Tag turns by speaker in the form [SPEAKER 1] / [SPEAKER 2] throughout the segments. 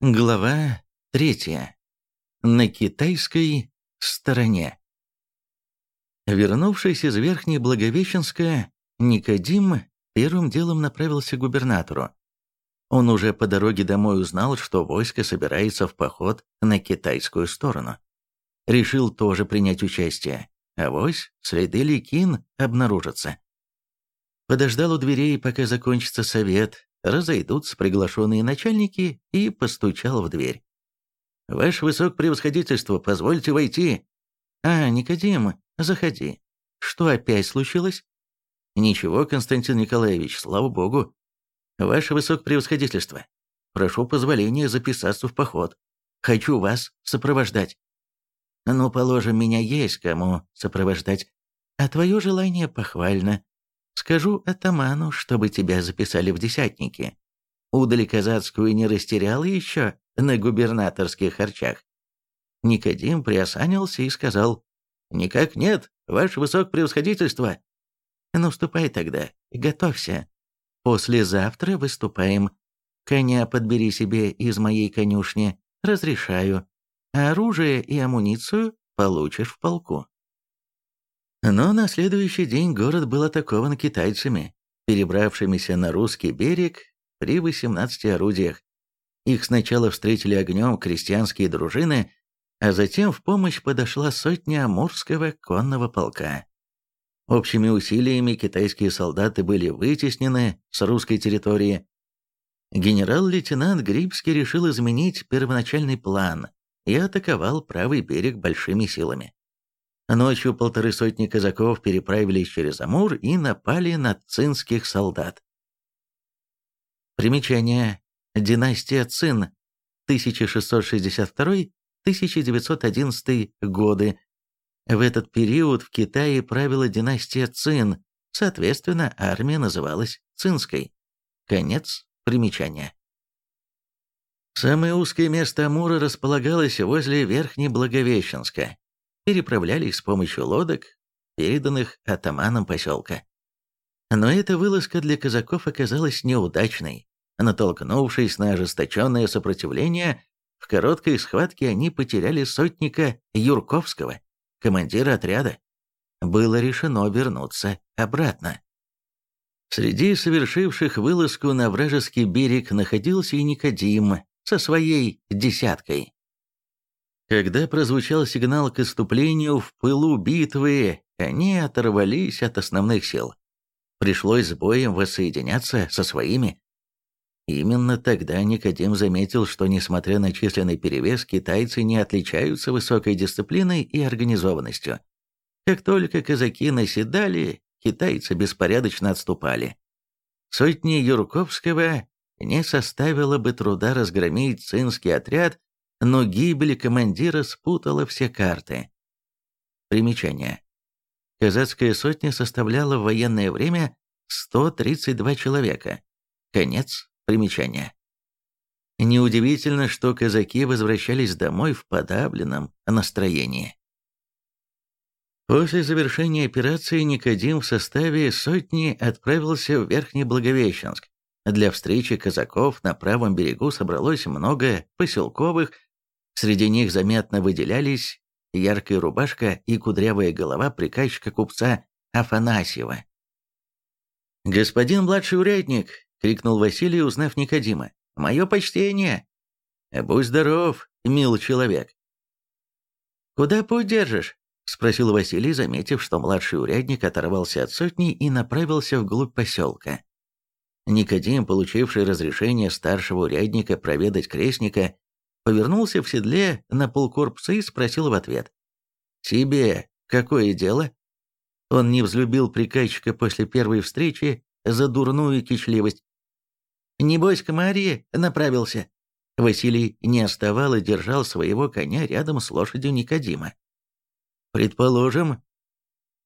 [SPEAKER 1] Глава третья. На китайской стороне. Вернувшись из Верхней Благовещенска, Никодим первым делом направился к губернатору. Он уже по дороге домой узнал, что войско собирается в поход на китайскую сторону. Решил тоже принять участие, а вось следы Ликин обнаружатся. Подождал у дверей, пока закончится совет, разойдутся приглашенные начальники и постучал в дверь. «Ваше высокопревосходительство, позвольте войти». «А, Никодим, заходи. Что опять случилось?» «Ничего, Константин Николаевич, слава богу. Ваше высокопревосходительство, прошу позволения записаться в поход. Хочу вас сопровождать». «Ну, положим, меня есть кому сопровождать, а твое желание похвально. Скажу атаману, чтобы тебя записали в десятники. Удали казацкую не растерял еще на губернаторских харчах. Никодим приосанился и сказал, «Никак нет, ваше высокопревосходительство». «Ну, ступай тогда, готовься. Послезавтра выступаем. Коня подбери себе из моей конюшни, разрешаю. А оружие и амуницию получишь в полку». Но на следующий день город был атакован китайцами, перебравшимися на русский берег при 18 орудиях. Их сначала встретили огнем крестьянские дружины, а затем в помощь подошла сотня Амурского конного полка. Общими усилиями китайские солдаты были вытеснены с русской территории. Генерал-лейтенант Грибский решил изменить первоначальный план и атаковал правый берег большими силами. Ночью полторы сотни казаков переправились через Амур и напали на цинских солдат. Примечание. Династия Цин. 1662-1911 годы. В этот период в Китае правила династия Цин, соответственно, армия называлась Цинской. Конец примечания. Самое узкое место Амура располагалось возле Верхней Благовещенска переправлялись с помощью лодок, переданных атаманом поселка. Но эта вылазка для казаков оказалась неудачной. Натолкнувшись на ожесточенное сопротивление, в короткой схватке они потеряли сотника Юрковского, командира отряда. Было решено вернуться обратно. Среди совершивших вылазку на вражеский берег находился и Никодим со своей десяткой. Когда прозвучал сигнал к отступлению в пылу битвы, они оторвались от основных сил. Пришлось с боем воссоединяться со своими. Именно тогда Никодим заметил, что, несмотря на численный перевес, китайцы не отличаются высокой дисциплиной и организованностью. Как только казаки наседали, китайцы беспорядочно отступали. Сотни Юрковского не составило бы труда разгромить цинский отряд но гибель командира спутала все карты. Примечание. Казацкая сотня составляла в военное время 132 человека. Конец примечания. Неудивительно, что казаки возвращались домой в подавленном настроении. После завершения операции Никодим в составе сотни отправился в Верхний Благовещенск. Для встречи казаков на правом берегу собралось много поселковых Среди них заметно выделялись яркая рубашка и кудрявая голова приказчика-купца Афанасьева. «Господин младший урядник!» — крикнул Василий, узнав Никодима. «Мое почтение!» «Будь здоров, мил человек!» «Куда путь держишь?» — спросил Василий, заметив, что младший урядник оторвался от сотни и направился вглубь поселка. Никодим, получивший разрешение старшего урядника проведать крестника, повернулся в седле на полкорпуса и спросил в ответ. «Тебе какое дело?» Он не взлюбил приказчика после первой встречи за дурную кичливость. «Небось, к Марии направился». Василий не оставал и держал своего коня рядом с лошадью Никодима. «Предположим».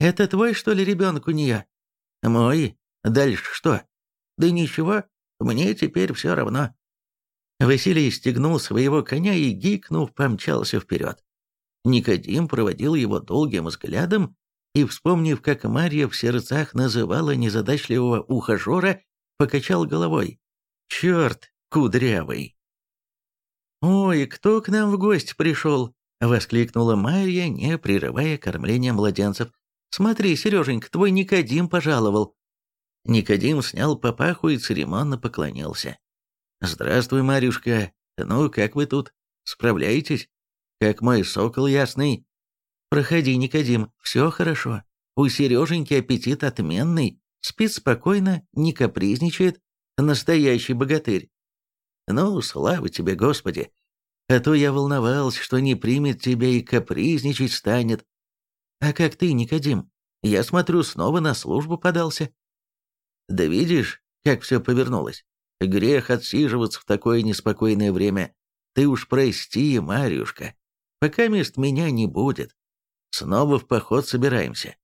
[SPEAKER 1] «Это твой, что ли, ребенок у нее?» «Мой. Дальше что?» «Да ничего, мне теперь все равно. Василий стегнул своего коня и, гикнув, помчался вперед. Никодим проводил его долгим взглядом и, вспомнив, как Марья в сердцах называла незадачливого ухажера, покачал головой. «Черт, кудрявый!» «Ой, кто к нам в гости пришел?» — воскликнула Майя, не прерывая кормления младенцев. «Смотри, Сереженька, твой Никодим пожаловал». Никодим снял папаху и церемонно поклонился. «Здравствуй, Марюшка. Ну, как вы тут? Справляетесь? Как мой сокол ясный?» «Проходи, Никодим, все хорошо. У Сереженьки аппетит отменный, спит спокойно, не капризничает. Настоящий богатырь. Ну, слава тебе, Господи! А то я волновался, что не примет тебя и капризничать станет. А как ты, Никодим? Я смотрю, снова на службу подался. Да видишь, как все повернулось. Грех отсиживаться в такое неспокойное время. Ты уж прости, Марюшка. Пока мест меня не будет. Снова в поход собираемся.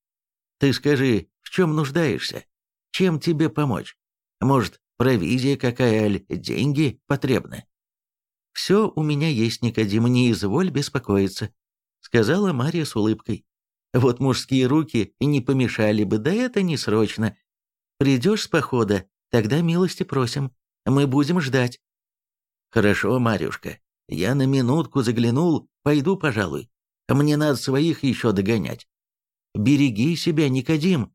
[SPEAKER 1] Ты скажи, в чем нуждаешься? Чем тебе помочь? Может, провизия какая, аль деньги потребны?» «Все у меня есть, Никодим, не изволь беспокоиться», — сказала Мария с улыбкой. «Вот мужские руки не помешали бы, да это не срочно. Придешь с похода, тогда милости просим. Мы будем ждать». «Хорошо, Марюшка, я на минутку заглянул, пойду, пожалуй. Мне надо своих еще догонять. Береги себя, Никодим».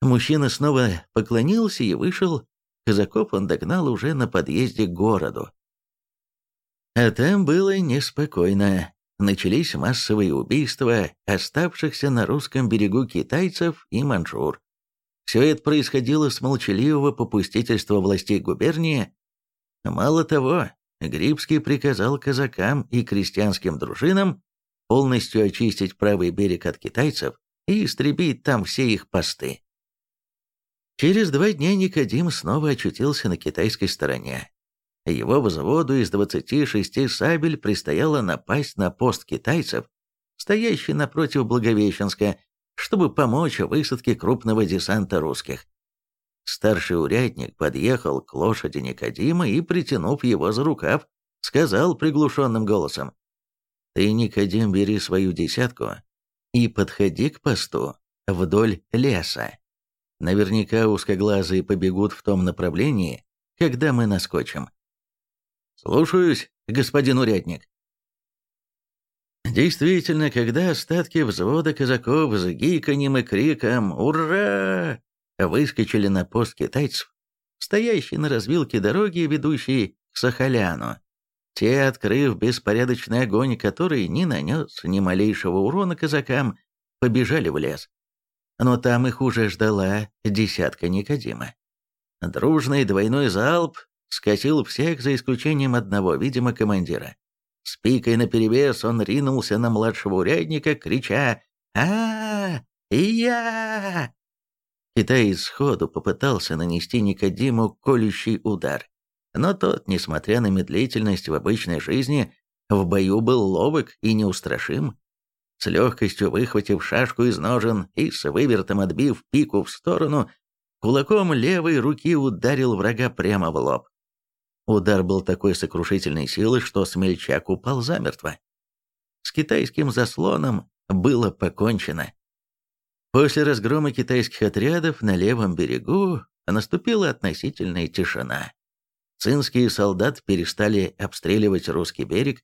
[SPEAKER 1] Мужчина снова поклонился и вышел, Казаков он догнал уже на подъезде к городу. А там было неспокойно. Начались массовые убийства оставшихся на русском берегу китайцев и манчжур. Все это происходило с молчаливого попустительства властей губернии. Мало того, Грибский приказал казакам и крестьянским дружинам полностью очистить правый берег от китайцев и истребить там все их посты. Через два дня Никодим снова очутился на китайской стороне. Его взводу из 26 сабель предстояло напасть на пост китайцев, стоящий напротив Благовещенска, чтобы помочь высадке крупного десанта русских. Старший урядник подъехал к лошади Никодима и, притянув его за рукав, сказал приглушенным голосом, «Ты, Никодим, бери свою десятку и подходи к посту вдоль леса. Наверняка узкоглазые побегут в том направлении, когда мы наскочим. Слушаюсь, господин урядник. Действительно, когда остатки взвода казаков с гиканьем и криком «Ура!» выскочили на пост китайцев, стоящий на развилке дороги, ведущей к Сахаляну, те, открыв беспорядочный огонь, который не нанес ни малейшего урона казакам, побежали в лес но там их уже ждала десятка Никодима. Дружный двойной залп скосил всех за исключением одного, видимо, командира. С пикой наперевес он ринулся на младшего урядника, крича а, -а, я Китаец сходу попытался нанести Никодиму колющий удар, но тот, несмотря на медлительность в обычной жизни, в бою был ловок и неустрашим с легкостью выхватив шашку из ножен и с вывертом отбив пику в сторону, кулаком левой руки ударил врага прямо в лоб. Удар был такой сокрушительной силы, что смельчак упал замертво. С китайским заслоном было покончено. После разгрома китайских отрядов на левом берегу наступила относительная тишина. Цинские солдаты перестали обстреливать русский берег,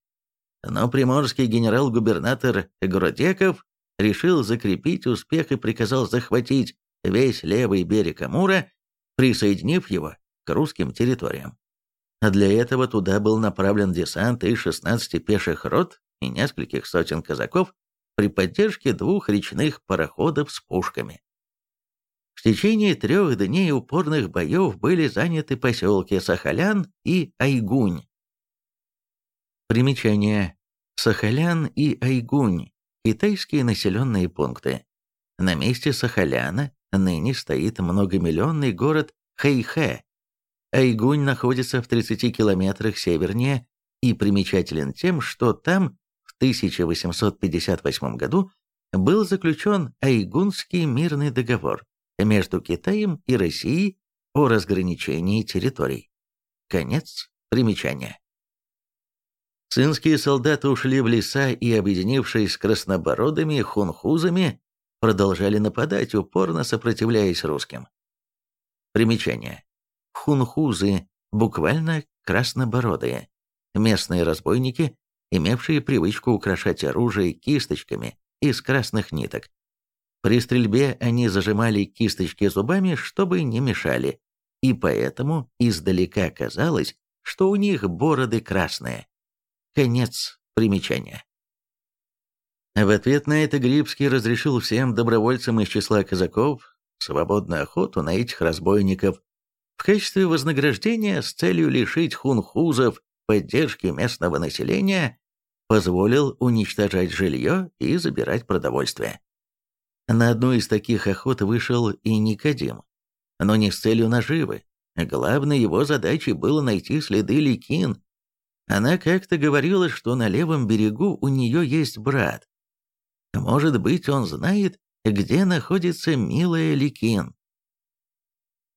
[SPEAKER 1] но приморский генерал-губернатор Гродеков решил закрепить успех и приказал захватить весь левый берег Амура, присоединив его к русским территориям. А для этого туда был направлен десант из 16 пеших рот и нескольких сотен казаков при поддержке двух речных пароходов с пушками. В течение трех дней упорных боев были заняты поселки Сахалян и Айгунь. Примечание. Сахалян и Айгунь – китайские населенные пункты. На месте Сахаляна ныне стоит многомиллионный город Хэйхэ. Айгунь находится в 30 километрах севернее и примечателен тем, что там в 1858 году был заключен Айгунский мирный договор между Китаем и Россией о разграничении территорий. Конец примечания. Цинские солдаты ушли в леса и, объединившись с краснобородыми хунхузами, продолжали нападать, упорно сопротивляясь русским. Примечание. Хунхузы, буквально краснобородые. местные разбойники, имевшие привычку украшать оружие кисточками из красных ниток. При стрельбе они зажимали кисточки зубами, чтобы не мешали, и поэтому издалека казалось, что у них бороды красные. Конец примечания. В ответ на это Грибский разрешил всем добровольцам из числа казаков свободную охоту на этих разбойников в качестве вознаграждения с целью лишить хунхузов поддержки местного населения позволил уничтожать жилье и забирать продовольствие. На одну из таких охот вышел и Никодим, но не с целью наживы. Главной его задачей было найти следы Ликин. Она как-то говорила, что на левом берегу у нее есть брат, может быть, он знает, где находится милая Ликин.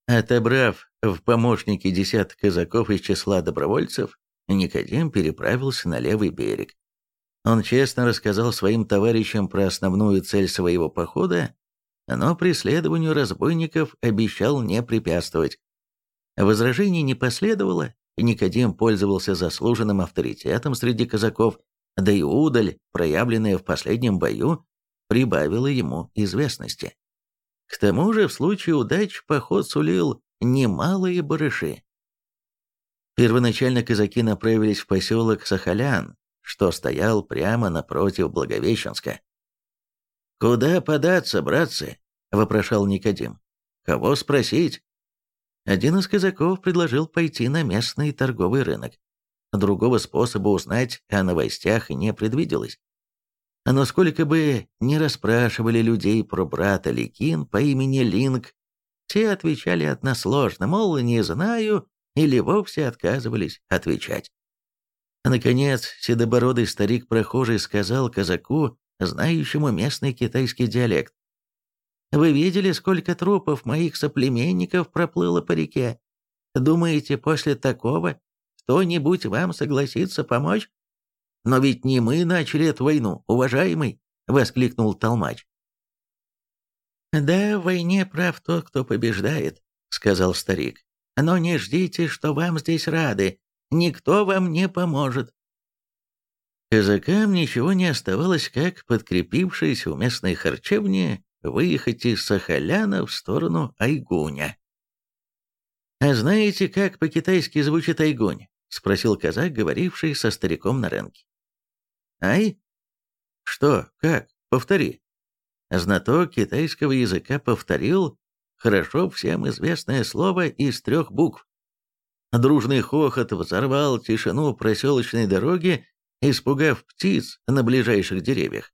[SPEAKER 1] Отобрав в помощники десяток казаков из числа добровольцев, Никодим переправился на левый берег. Он честно рассказал своим товарищам про основную цель своего похода, но преследованию разбойников обещал не препятствовать. Возражений не последовало, Никодим пользовался заслуженным авторитетом среди казаков да и удаль, проявленная в последнем бою, прибавила ему известности. К тому же в случае удач поход сулил немалые барыши. Первоначально казаки направились в поселок Сахалян, что стоял прямо напротив Благовещенска. «Куда податься, братцы?» – вопрошал Никодим. «Кого спросить?» Один из казаков предложил пойти на местный торговый рынок. Другого способа узнать о новостях не предвиделось. Но сколько бы ни расспрашивали людей про брата Ликин по имени Линк, все отвечали односложно, мол, не знаю, или вовсе отказывались отвечать. Наконец, седобородый старик-прохожий сказал казаку, знающему местный китайский диалект. «Вы видели, сколько трупов моих соплеменников проплыло по реке? Думаете, после такого кто-нибудь вам согласится помочь? Но ведь не мы начали эту войну, уважаемый, воскликнул Толмач. Да, в войне прав тот, кто побеждает, сказал старик. Но не ждите, что вам здесь рады. Никто вам не поможет. Казакам ничего не оставалось, как, подкрепившись у местной харчевни, выехать из Сахаляна в сторону Айгуня. «А знаете, как по-китайски звучит Айгунь?» — спросил казак, говоривший со стариком на рынке. «Ай? Что? Как? Повтори». Знаток китайского языка повторил хорошо всем известное слово из трех букв. Дружный хохот взорвал тишину проселочной дороги, испугав птиц на ближайших деревьях.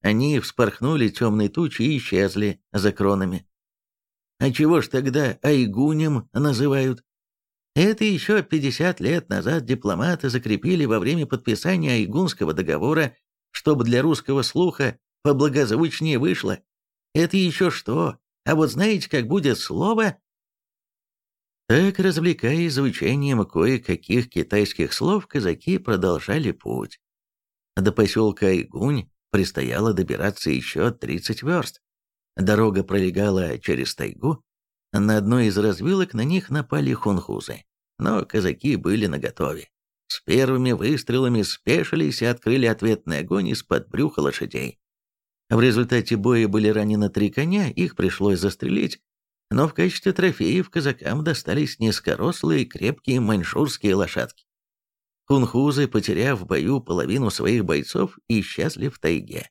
[SPEAKER 1] Они вспорхнули темной тучи и исчезли за кронами. А чего ж тогда айгунем называют? Это еще 50 лет назад дипломаты закрепили во время подписания Айгунского договора, чтобы для русского слуха поблагозвучнее вышло. Это еще что? А вот знаете, как будет слово? Так, развлекаясь звучанием кое-каких китайских слов, казаки продолжали путь. До поселка Айгунь предстояло добираться еще 30 верст. Дорога пролегала через тайгу. На одной из развилок на них напали хунхузы но казаки были наготове. С первыми выстрелами спешились и открыли ответный огонь из-под брюха лошадей. В результате боя были ранены три коня, их пришлось застрелить, но в качестве трофеев казакам достались низкорослые крепкие маньчжурские лошадки. Хунхузы, потеряв в бою половину своих бойцов, исчезли в тайге.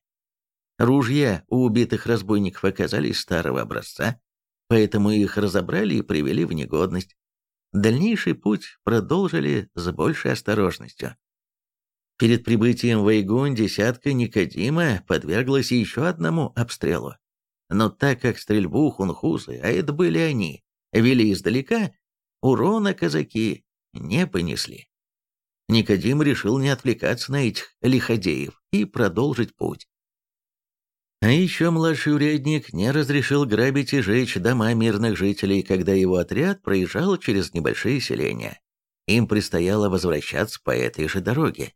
[SPEAKER 1] Ружья у убитых разбойников оказались старого образца, поэтому их разобрали и привели в негодность. Дальнейший путь продолжили с большей осторожностью. Перед прибытием в Айгун десятка Никодима подверглась еще одному обстрелу. Но так как стрельбу хунхузы, а это были они, вели издалека, урона казаки не понесли. Никодим решил не отвлекаться на этих лиходеев и продолжить путь. А еще младший урядник не разрешил грабить и жечь дома мирных жителей, когда его отряд проезжал через небольшие селения. Им предстояло возвращаться по этой же дороге.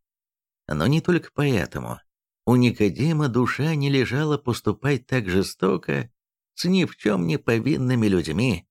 [SPEAKER 1] Но не только поэтому. У Никодима душа не лежала поступать так жестоко с ни в чем не повинными людьми.